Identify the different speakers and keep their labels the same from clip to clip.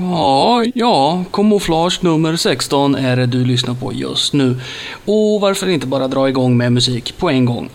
Speaker 1: Ja, ja, kamouflage nummer 16 är det du lyssnar på just nu. Och varför inte bara dra igång med musik på en gång?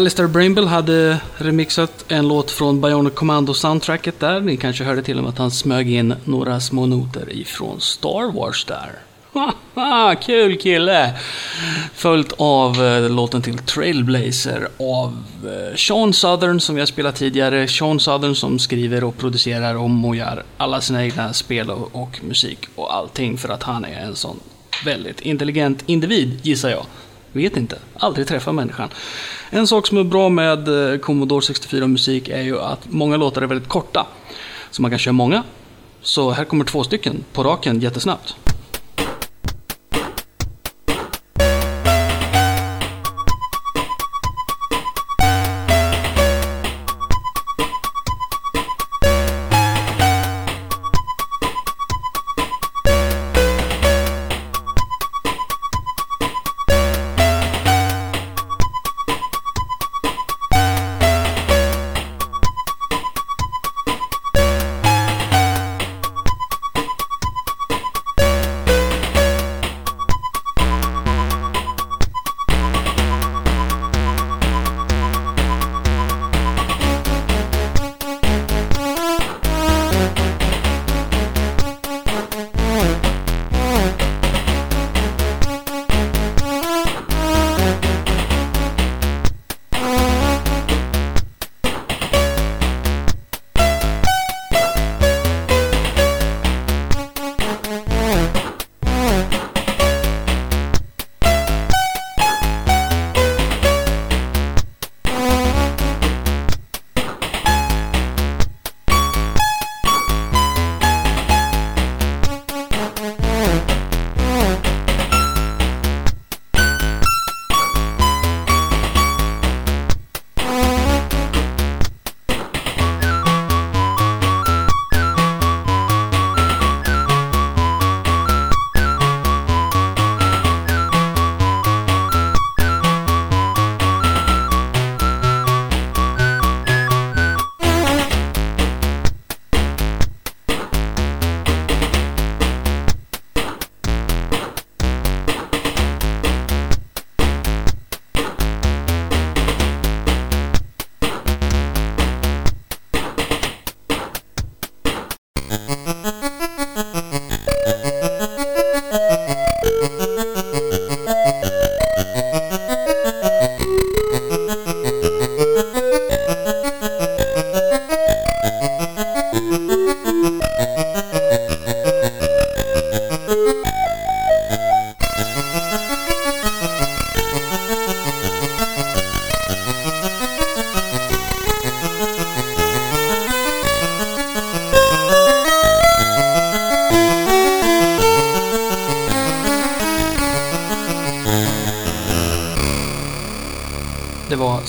Speaker 1: Alistair Brimble hade remixat en låt från Bionic Commando-soundtracket där. Ni kanske hörde till och med att han smög in några små noter ifrån Star Wars där. Haha, kul kille! Följt av eh, låten till Trailblazer av eh, Sean Southern som vi har spelat tidigare. Sean Southern som skriver och producerar och mojar alla sina egna spel och, och musik och allting för att han är en sån väldigt intelligent individ, gissar jag. Vet inte, aldrig träffat människan. En sak som är bra med eh, Commodore 64 musik är ju att många låtar är väldigt korta. Så man kan köra många. Så här kommer två stycken på raken jättesnabbt.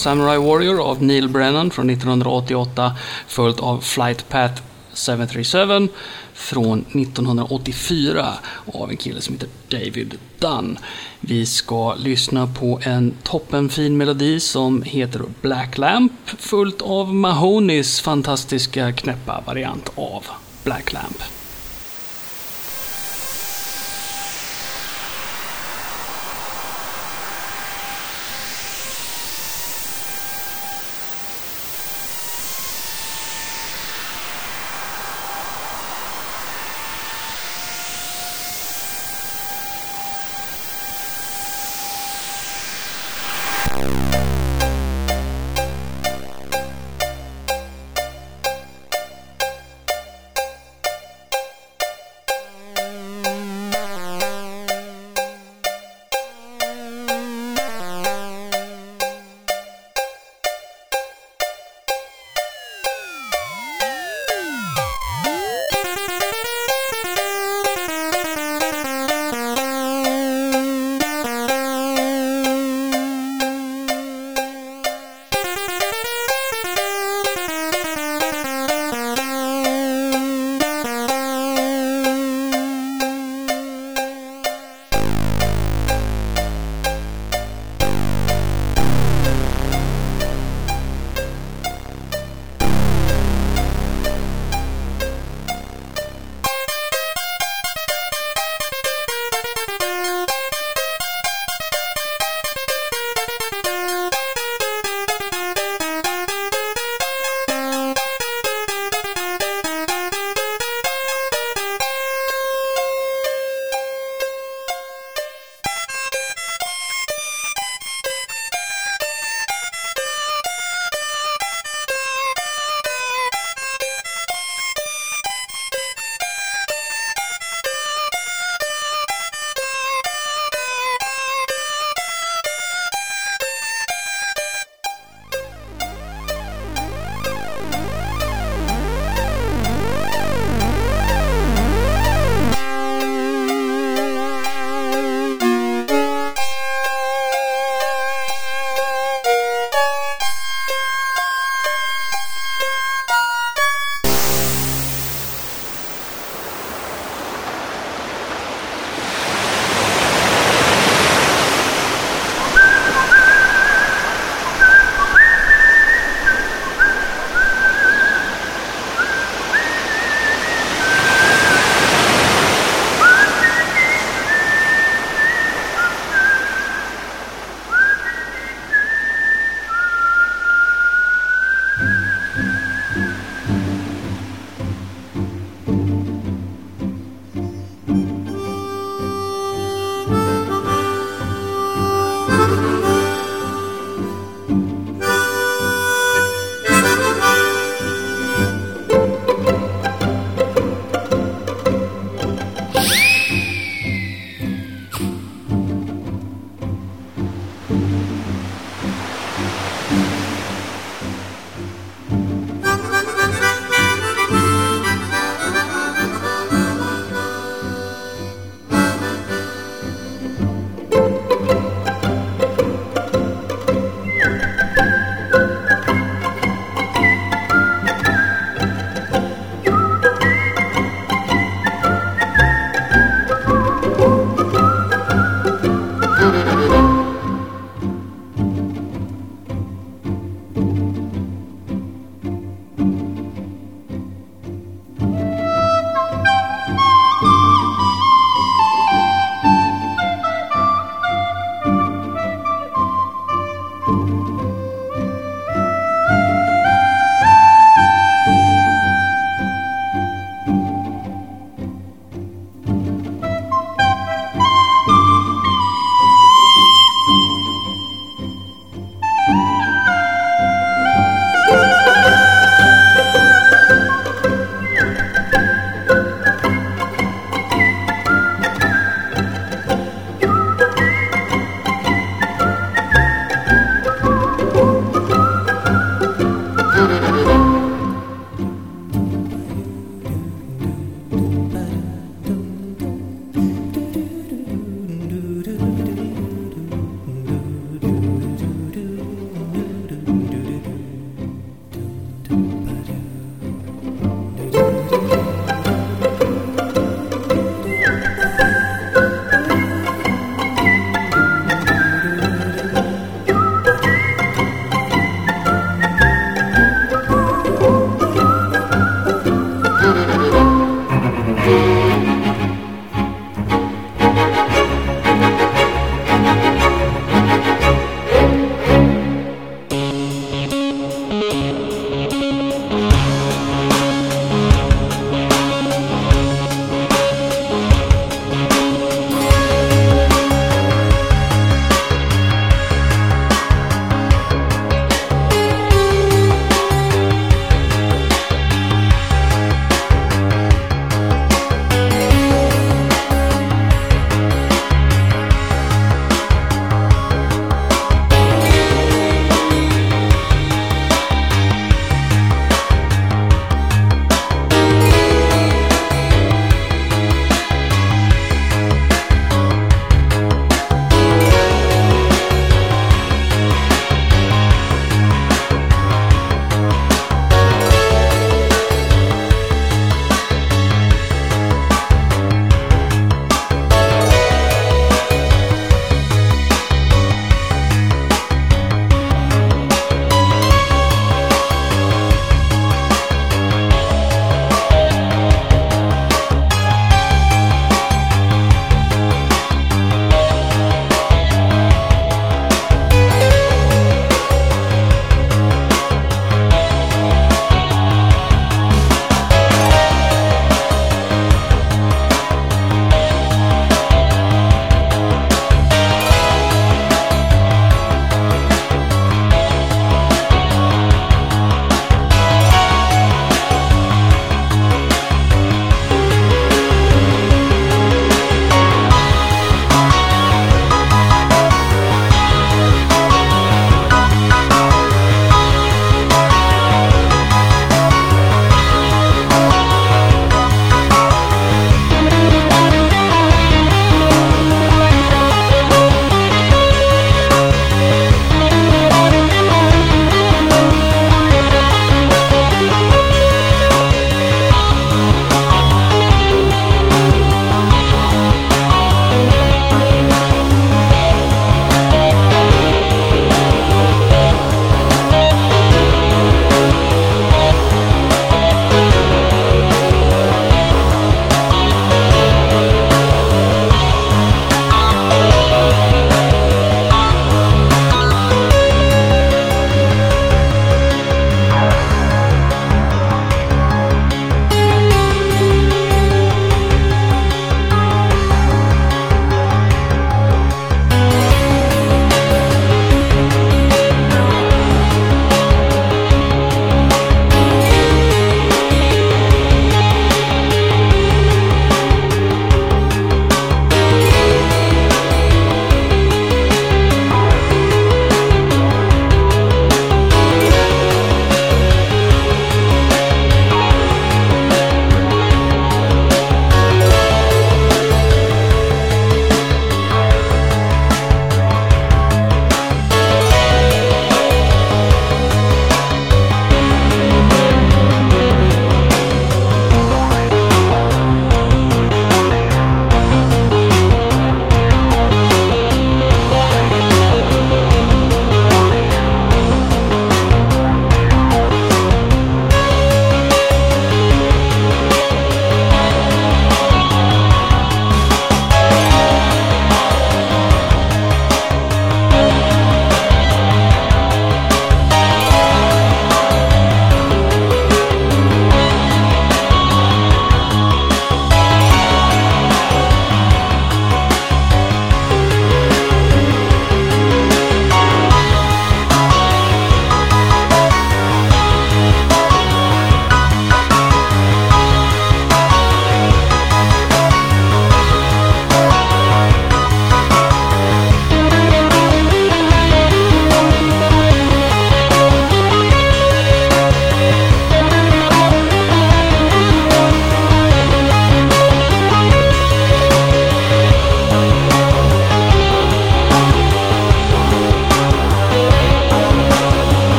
Speaker 1: Samurai Warrior av Neil Brennan från 1988 följt av Flight Path 737 från 1984 av en kille som heter David Dunn. Vi ska lyssna på en toppenfin melodi som heter Black Lamp följt av Mahonis fantastiska knäppa variant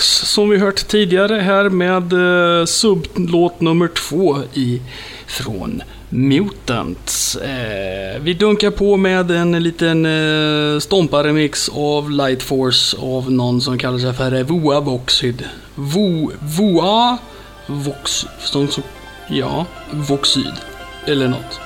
Speaker 1: som vi hört tidigare här med eh, sublåt nummer två i från Mutants. Eh, vi dunkar på med en liten eh, stomparemix av Light Force av någon som kallar sig för Voa Voxyd. Vo, Voa Vox... Som, som, ja, Voxyd. Eller något.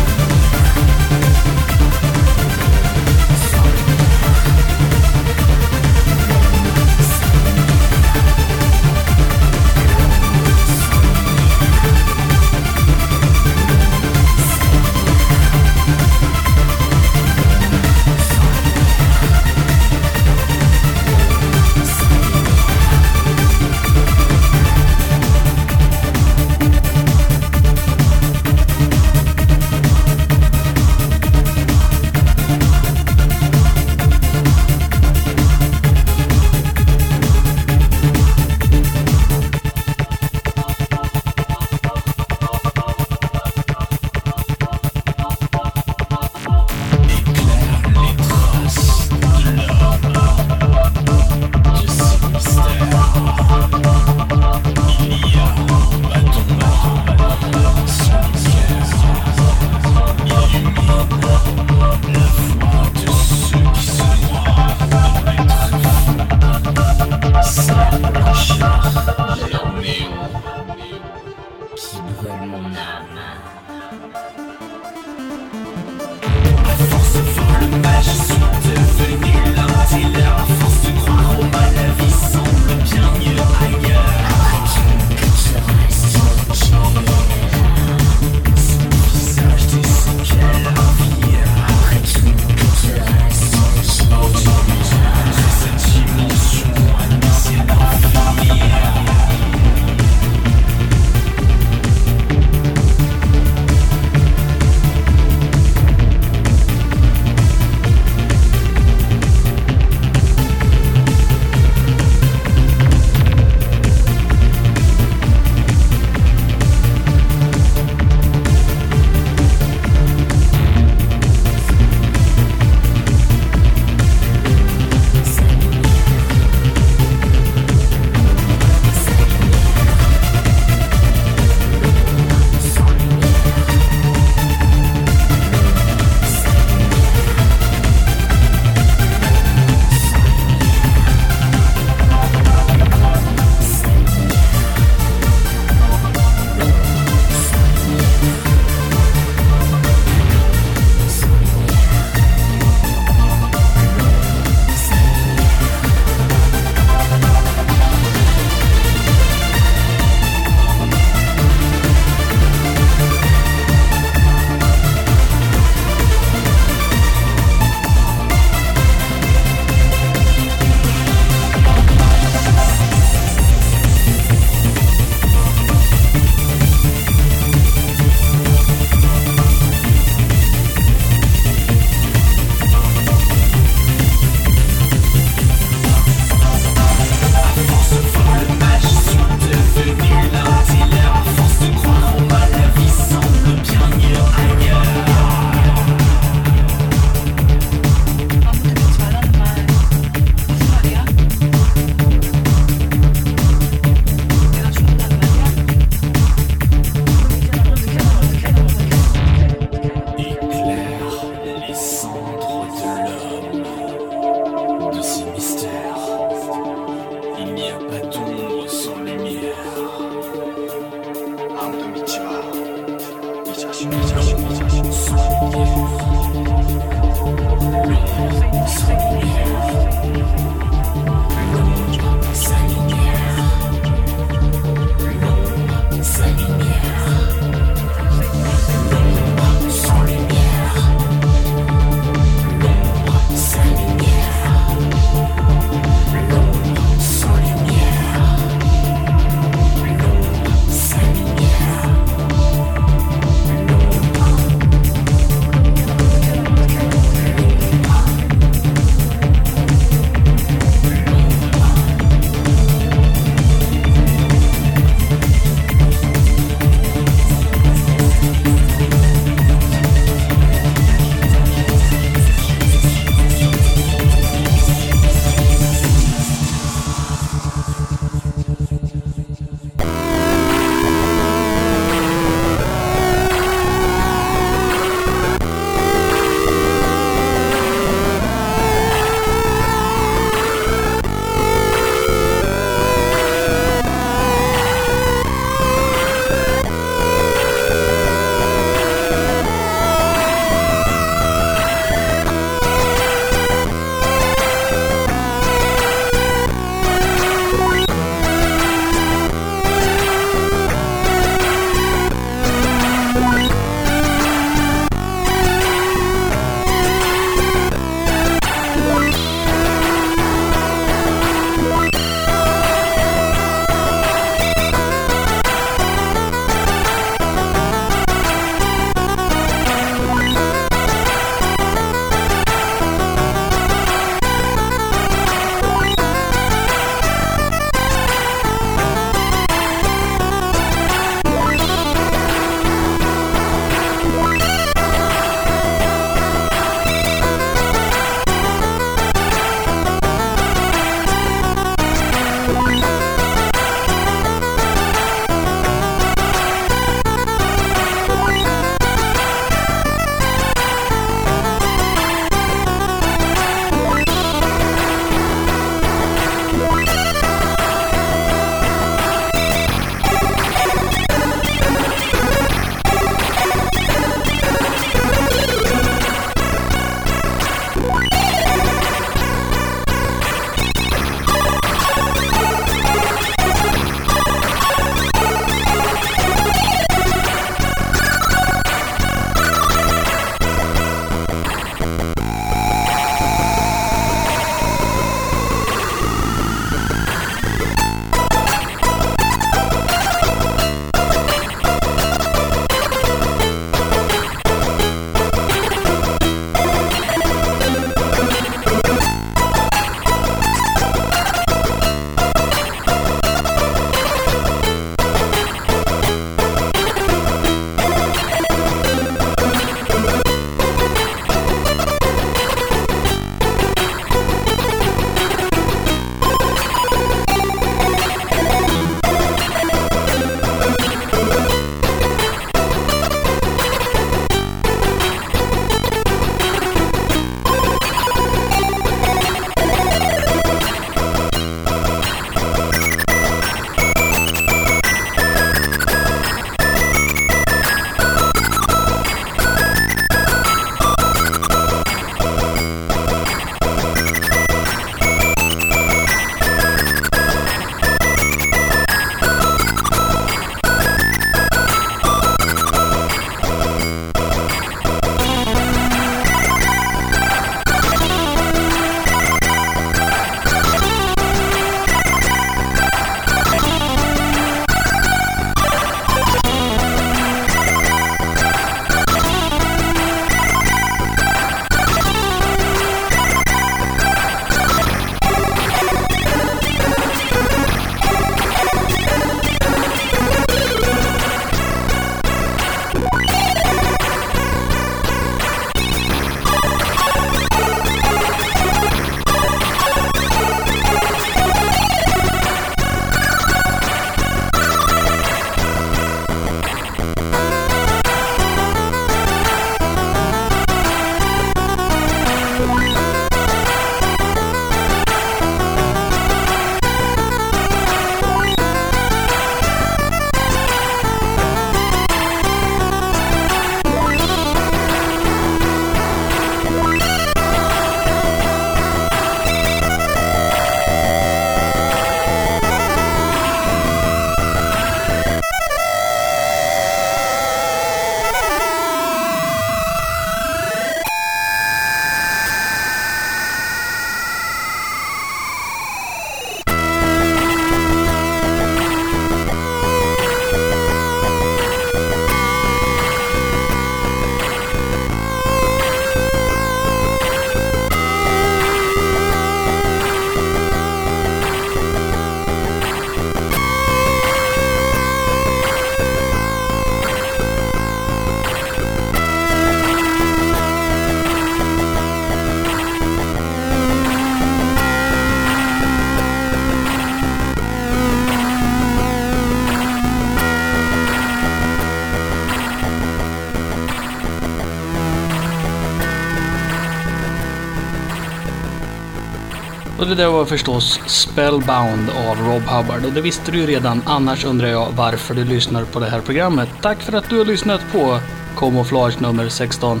Speaker 1: Och det där var förstås Spellbound av Rob Hubbard och det visste du ju redan. Annars undrar jag varför du lyssnar på det här programmet. Tack för att du har lyssnat på Camouflage nummer 16.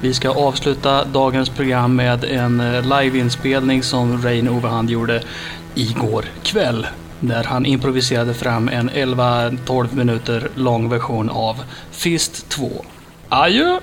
Speaker 1: Vi ska avsluta dagens program med en eh, liveinspelning som Rain Overhand gjorde igår kväll. Där han improviserade fram en 11-12 minuter lång version av Fist 2. Adjö!